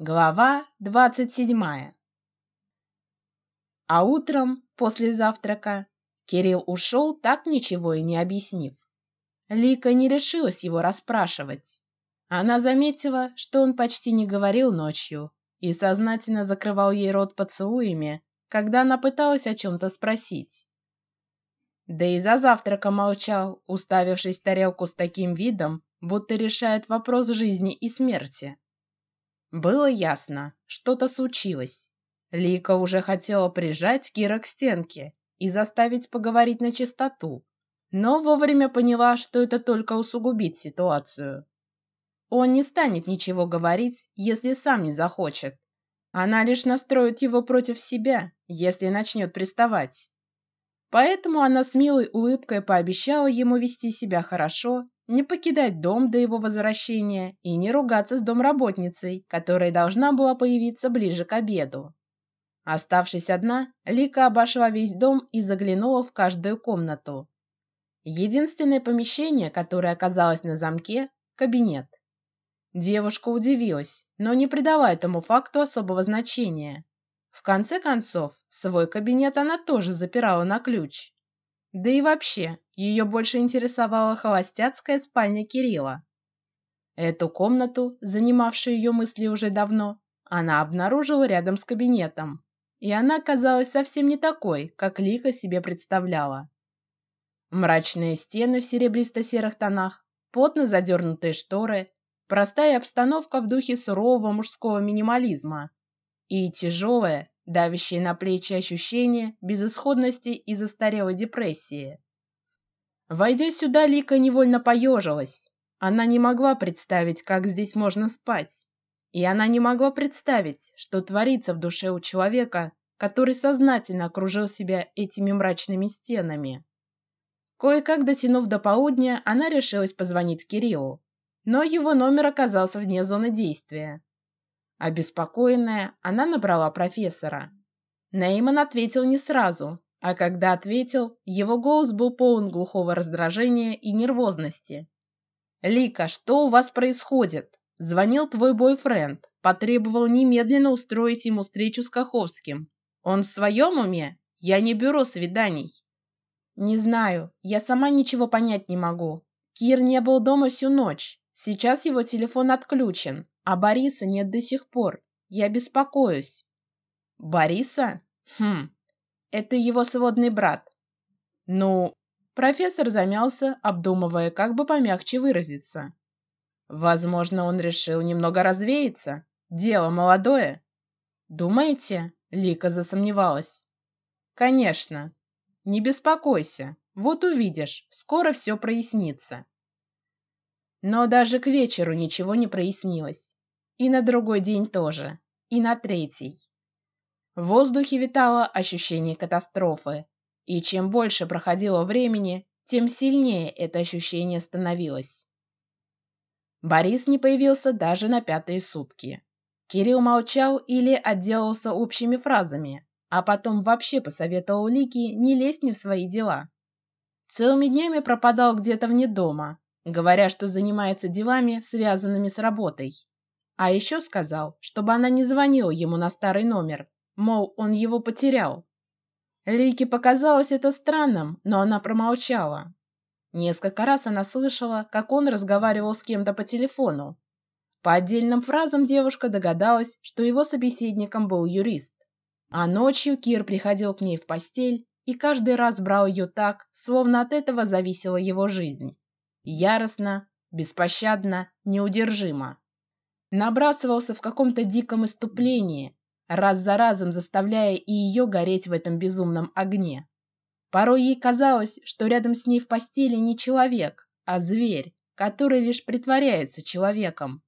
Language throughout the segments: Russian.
Глава двадцать седьмая. А утром после завтрака Кирилл ушел, так ничего и не объяснив. Лика не решилась его расспрашивать. Она заметила, что он почти не говорил ночью и сознательно закрывал ей рот поцелуями, когда она пыталась о чем-то спросить. Да и за завтраком молчал, уставившись в тарелку с таким видом, будто решает вопрос жизни и смерти. Было ясно, что-то случилось. Лика уже хотела прижать Кира к стенке и заставить поговорить на чистоту, но вовремя поняла, что это только усугубит ситуацию. Он не станет ничего говорить, если сам не захочет. Она лишь настроит его против себя, если начнет приставать. Поэтому она с милой улыбкой пообещала ему вести себя хорошо, не покидать дом до его возвращения и не ругаться с домработницей, которая должна была появиться ближе к обеду. Оставшись одна, Лика обошла весь дом и заглянула в каждую комнату. Единственное помещение, которое оказалось на замке, кабинет. Девушка удивилась, но не придала этому факту особого значения. В конце концов, свой кабинет она тоже запирала на ключ. Да и вообще, ее больше интересовала холостяцкая спальня Кирилла. Эту комнату, занимавшую ее мысли уже давно, она обнаружила рядом с кабинетом, и она казалась совсем не такой, как Лика себе представляла. Мрачные стены в серебристо-серых тонах, плотно задернутые шторы, простая обстановка в духе сурового мужского минимализма и тяжелое, давящее на плечи ощущение безысходности и застарелой депрессии. Войдя сюда, Лика невольно поежилась. Она не могла представить, как здесь можно спать, и она не могла представить, что творится в душе у человека, который сознательно окружил себя этими мрачными стенами. Кое-как дотянув до полудня, она решилась позвонить Кириллу, но его номер оказался вне зоны действия. Обеспокоенная, она набрала профессора. Нейман ответил не сразу, а когда ответил, его голос был полон глухого раздражения и нервозности. Лика, что у вас происходит? Звонил твой бойфренд, потребовал немедленно устроить ему встречу с Каховским. Он в своем уме? Я не бюро свиданий. Не знаю, я сама ничего понять не могу. Кир не был дома всю ночь. Сейчас его телефон отключен, а Бориса нет до сих пор. Я беспокоюсь. Бориса? Хм, это его сводный брат. Ну, профессор замялся, обдумывая, как бы помягче выразиться. Возможно, он решил немного развеяться. Дело молодое. Думаете? Лика засомневалась. Конечно. Не беспокойся. Вот увидишь, скоро все прояснится. Но даже к вечеру ничего не прояснилось. И на другой день тоже, и на третий. В воздухе витало ощущение катастрофы, и чем больше проходило времени, тем сильнее это ощущение становилось. Борис не появился даже на пятые сутки. Кирилл молчал или отделался общими фразами, а потом вообще посоветовал Лике не лезть не в свои дела. Целыми днями пропадал где-то вне дома, говоря, что занимается делами, связанными с работой. А еще сказал, чтобы она не звонила ему на старый номер, мол, он его потерял. Лике показалось это странным, но она промолчала. Несколько раз она слышала, как он разговаривал с кем-то по телефону. По отдельным фразам девушка догадалась, что его собеседником был юрист. А ночью Кир приходил к ней в постель и каждый раз брал ее так, словно от этого зависела его жизнь. Яростно, беспощадно, неудержимо. Набрасывался в каком-то диком иступлении, раз за разом заставляя и ее гореть в этом безумном огне. Порой ей казалось, что рядом с ней в постели не человек, а зверь, который лишь притворяется человеком.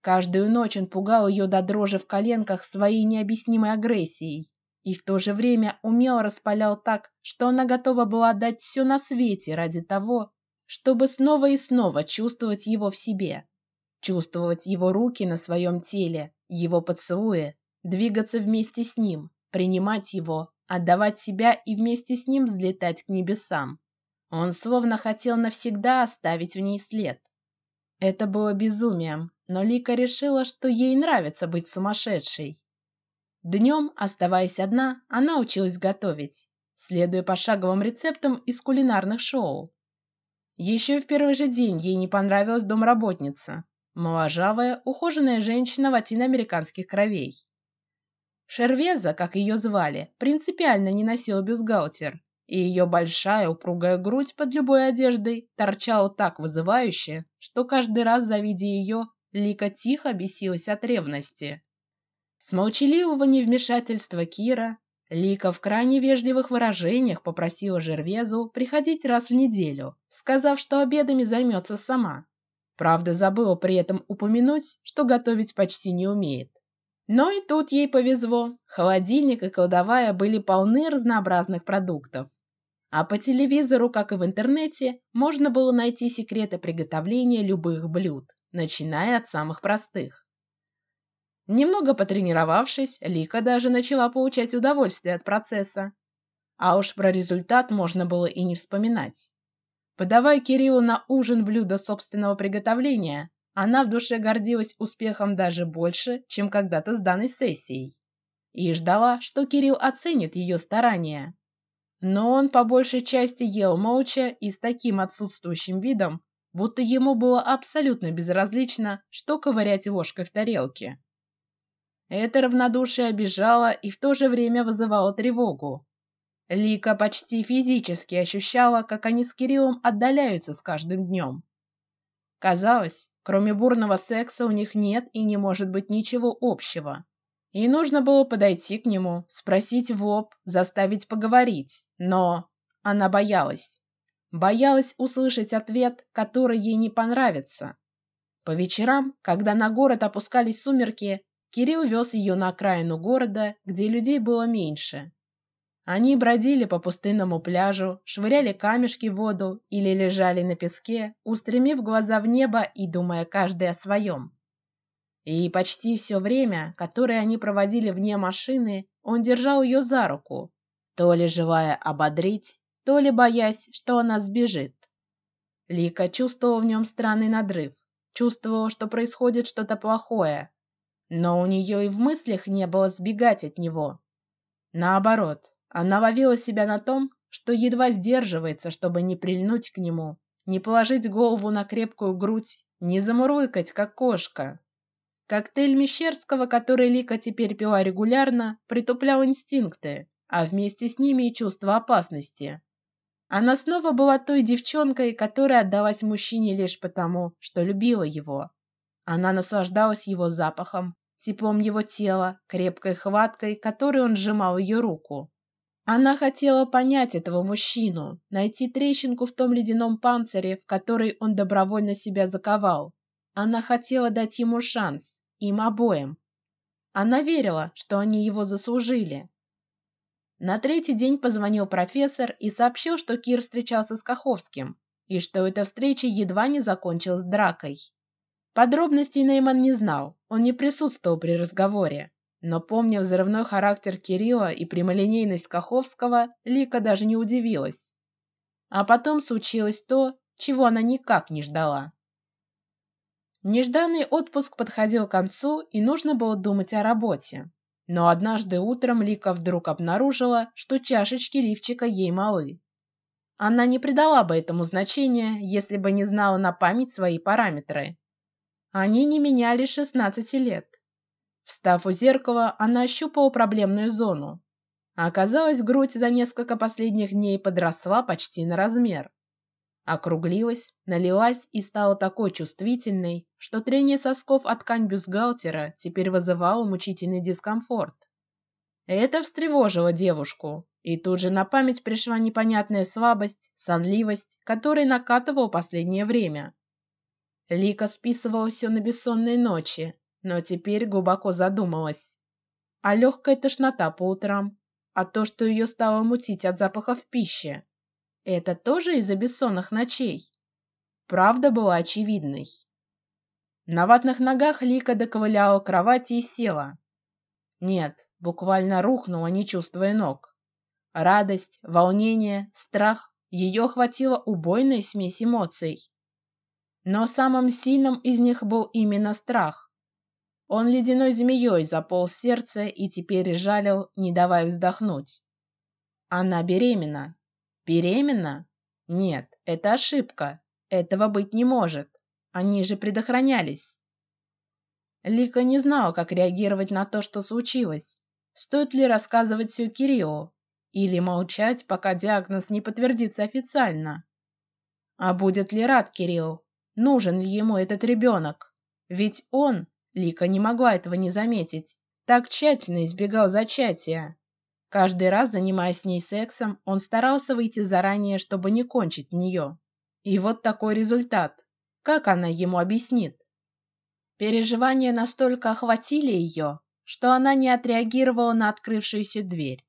Каждую ночь он пугал ее до дрожи в коленках своей необъяснимой агрессией и в то же время умело распалял так, что она готова была отдать все на свете ради того, чтобы снова и снова чувствовать его в себе, чувствовать его руки на своем теле, его поцелуи, двигаться вместе с ним, принимать его, отдавать себя и вместе с ним взлетать к небесам. Он словно хотел навсегда оставить в ней след. Это было безумием, но Лика решила, что ей нравится быть сумасшедшей. Днем, оставаясь одна, она училась готовить, следуя пошаговым рецептам из кулинарных шоу. Еще в первый же день ей не понравилась домработница, моложавая, ухоженная женщина латиноамериканских кровей. Шервеза, как ее звали, принципиально не носила бюстгальтер, и ее большая упругая грудь под любой одеждой торчала так вызывающе, что каждый раз, завидя ее, Лика тихо бесилась от ревности. С молчаливого невмешательства Кира Лика в крайне вежливых выражениях попросила Жервезу приходить раз в неделю, сказав, что обедами займется сама. Правда, забыла при этом упомянуть, что готовить почти не умеет. Но и тут ей повезло. Холодильник и кладовая были полны разнообразных продуктов, а по телевизору, как и в интернете, можно было найти секреты приготовления любых блюд, начиная от самых простых. Немного потренировавшись, Лика даже начала получать удовольствие от процесса. А уж про результат можно было и не вспоминать. Подавая Кириллу на ужин блюдо собственного приготовления, она в душе гордилась успехом даже больше, чем когда-то с данной сессией, и ждала, что Кирилл оценит ее старания. Но он по большей части ел молча и с таким отсутствующим видом, будто ему было абсолютно безразлично, что ковырять ложкой в тарелке. Это равнодушие обижало и в то же время вызывало тревогу. Лика почти физически ощущала, как они с Кириллом отдаляются с каждым днем. Казалось, кроме бурного секса у них нет и не может быть ничего общего. И нужно было подойти к нему, спросить в лоб, заставить поговорить, но она боялась, боялась услышать ответ, который ей не понравится. По вечерам, когда на город опускались сумерки, Кирилл вез ее на окраину города, где людей было меньше. Они бродили по пустынному пляжу, швыряли камешки в воду или лежали на песке, устремив глаза в небо и думая каждый о своем. И почти все время, которое они проводили вне машины, он держал ее за руку, то ли желая ободрить, то ли боясь, что она сбежит. Лика чувствовала в нем странный надрыв, чувствовала, что происходит что-то плохое, но у нее и в мыслях не было сбегать от него. Наоборот, она ловила себя на том, что едва сдерживается, чтобы не прильнуть к нему, не положить голову на крепкую грудь, не замурлыкать как кошка. Коктейль Мещерского, который Лика теперь пила регулярно, притуплял инстинкты, а вместе с ними и чувство опасности. Она снова была той девчонкой, которая отдалась мужчине лишь потому, что любила его. Она наслаждалась его запахом, теплом его тела, крепкой хваткой, которой он сжимал ее руку. Она хотела понять этого мужчину, найти трещинку в том ледяном панцире, в который он добровольно себя заковал. Она хотела дать ему шанс, им обоим. Она верила, что они его заслужили. На третий день позвонил профессор и сообщил, что Кир встречался с Каховским и что эта встреча едва не закончилась дракой. Подробностей Нейман не знал, он не присутствовал при разговоре, но помня взрывной характер Кирилла и прямолинейность Каховского, Лика даже не удивилась. А потом случилось то, чего она никак не ждала. Нежданный отпуск подходил к концу, и нужно было думать о работе. Но однажды утром Лика вдруг обнаружила, что чашечки лифчика ей малы. Она не придала бы этому значения, если бы не знала на память свои параметры. Они не меняли 16 лет. Встав у зеркала, она ощупала проблемную зону. А оказалось, грудь за несколько последних дней подросла почти на размер округлилась, налилась и стала такой чувствительной, что трение сосков от ткань бюстгальтера теперь вызывало мучительный дискомфорт. Это встревожило девушку, и тут же на память пришла непонятная слабость, сонливость, которая накатывала последнее время. Лика списывала все на бессонные ночи, но теперь глубоко задумалась. А легкая тошнота по утрам, а то, что ее стало мутить от запахов пищи, это тоже из-за бессонных ночей. Правда была очевидной. На ватных ногах Лика доковыляла к кровати и села. Нет, буквально рухнула, не чувствуя ног. Радость, волнение, страх. Ее охватила убойная смесь эмоций. но самым сильным из них был именно страх. Он ледяной змеей заполз сердце и теперь жалил, не давая вздохнуть. Она беременна. Беременна? Нет, это ошибка. Этого быть не может. Они же предохранялись. Лика не знала, как реагировать на то, что случилось. Стоит ли рассказывать все Кириллу или молчать, пока диагноз не подтвердится официально? А будет ли рад Кирилл? Нужен ли ему этот ребенок? Ведь он, Лика не могла этого не заметить, так тщательно избегал зачатия. Каждый раз, занимаясь с ней сексом, он старался выйти заранее, чтобы не кончить нее. И вот такой результат. Как она ему объяснит? Переживания настолько охватили ее, что она не отреагировала на открывшуюся дверь.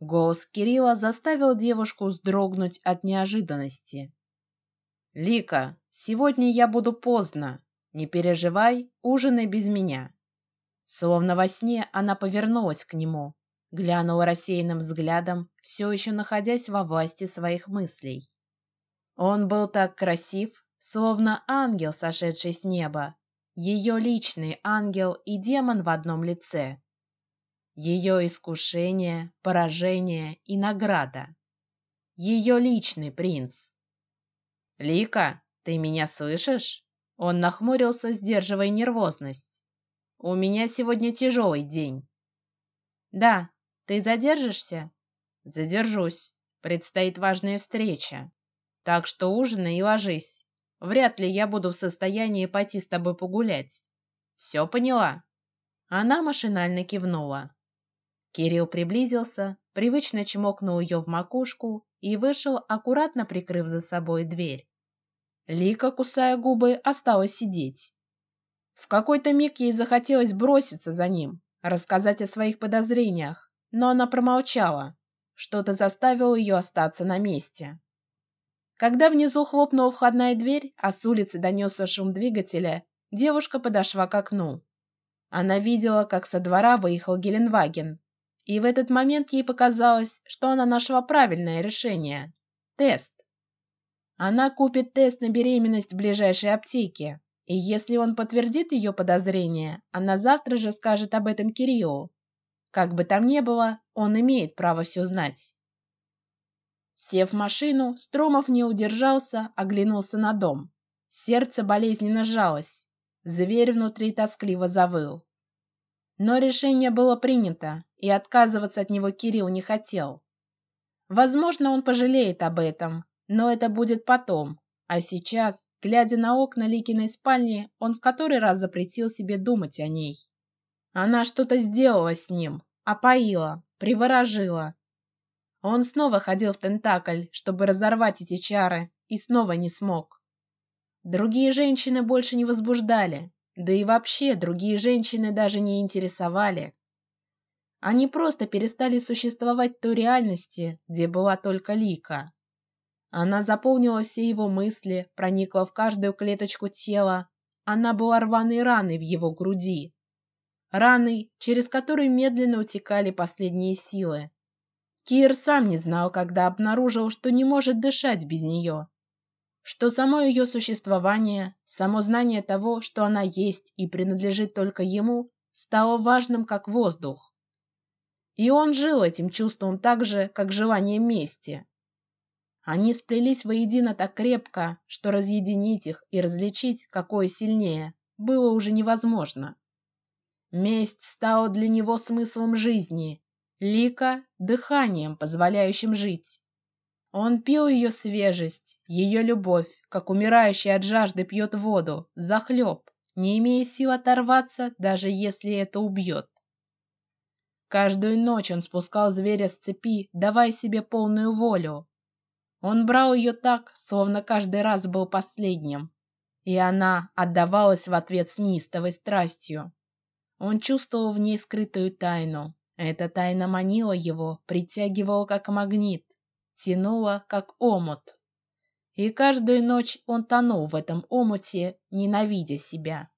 Голос Кирилла заставил девушку вздрогнуть от неожиданности. Лика, сегодня я буду поздно. Не переживай, ужинай без меня. Словно во сне она повернулась к нему, глянула рассеянным взглядом, все еще находясь во власти своих мыслей. Он был так красив, словно ангел, сошедший с неба, ее личный ангел и демон в одном лице. Ее искушение, поражение и награда. Ее личный принц. Лика, ты меня слышишь? Он нахмурился, сдерживая нервозность. У меня сегодня тяжелый день. Да, ты задержишься? Задержусь. Предстоит важная встреча. Так что ужинай и ложись. Вряд ли я буду в состоянии пойти с тобой погулять. Все поняла? Она машинально кивнула. Кирилл приблизился, привычно чмокнул ее в макушку и вышел, аккуратно прикрыв за собой дверь. Лика, кусая губы, осталась сидеть. В какой-то миг ей захотелось броситься за ним, рассказать о своих подозрениях, но она промолчала. Что-то заставило ее остаться на месте. Когда внизу хлопнула входная дверь, а с улицы донесся шум двигателя, девушка подошла к окну. Она видела, как со двора выехал Геленваген, и в этот момент ей показалось, что она нашла правильное решение – тест. Она купит тест на беременность в ближайшей аптеке, и если он подтвердит ее подозрения, она завтра же скажет об этом Кириллу. Как бы там ни было, он имеет право все знать. Сев в машину, Стромов не удержался, оглянулся на дом. Сердце болезненно сжалось, зверь внутри тоскливо завыл. Но решение было принято, и отказываться от него Кирилл не хотел. Возможно, он пожалеет об этом, но это будет потом. А сейчас, глядя на окна Ликиной спальни, он в который раз запретил себе думать о ней. Она что-то сделала с ним, опоила, приворожила. Он снова ходил в Тентакль, чтобы разорвать эти чары, и снова не смог. Другие женщины больше не возбуждали, да и вообще другие женщины даже не интересовали. Они просто перестали существовать в той реальности, где была только Лика. Она заполнила все его мысли, проникла в каждую клеточку тела. Она была рваной раной в его груди, раной, через которую медленно утекали последние силы. Кир сам не знал, когда обнаружил, что не может дышать без нее, что само ее существование, само знание того, что она есть и принадлежит только ему, стало важным, как воздух. И он жил этим чувством так же, как желание мести. Они сплелись воедино так крепко, что разъединить их и различить, какое сильнее, было уже невозможно. Месть стала для него смыслом жизни, Лика дыханием, позволяющим жить. Он пил ее свежесть, ее любовь, как умирающий от жажды пьет воду, захлеб, не имея сил оторваться, даже если это убьет. Каждую ночь он спускал зверя с цепи, давая себе полную волю. Он брал ее так, словно каждый раз был последним, и она отдавалась в ответ с неистовой страстью. Он чувствовал в ней скрытую тайну, эта тайна манила его, притягивала как магнит, тянула как омут. И каждую ночь он тонул в этом омуте, ненавидя себя.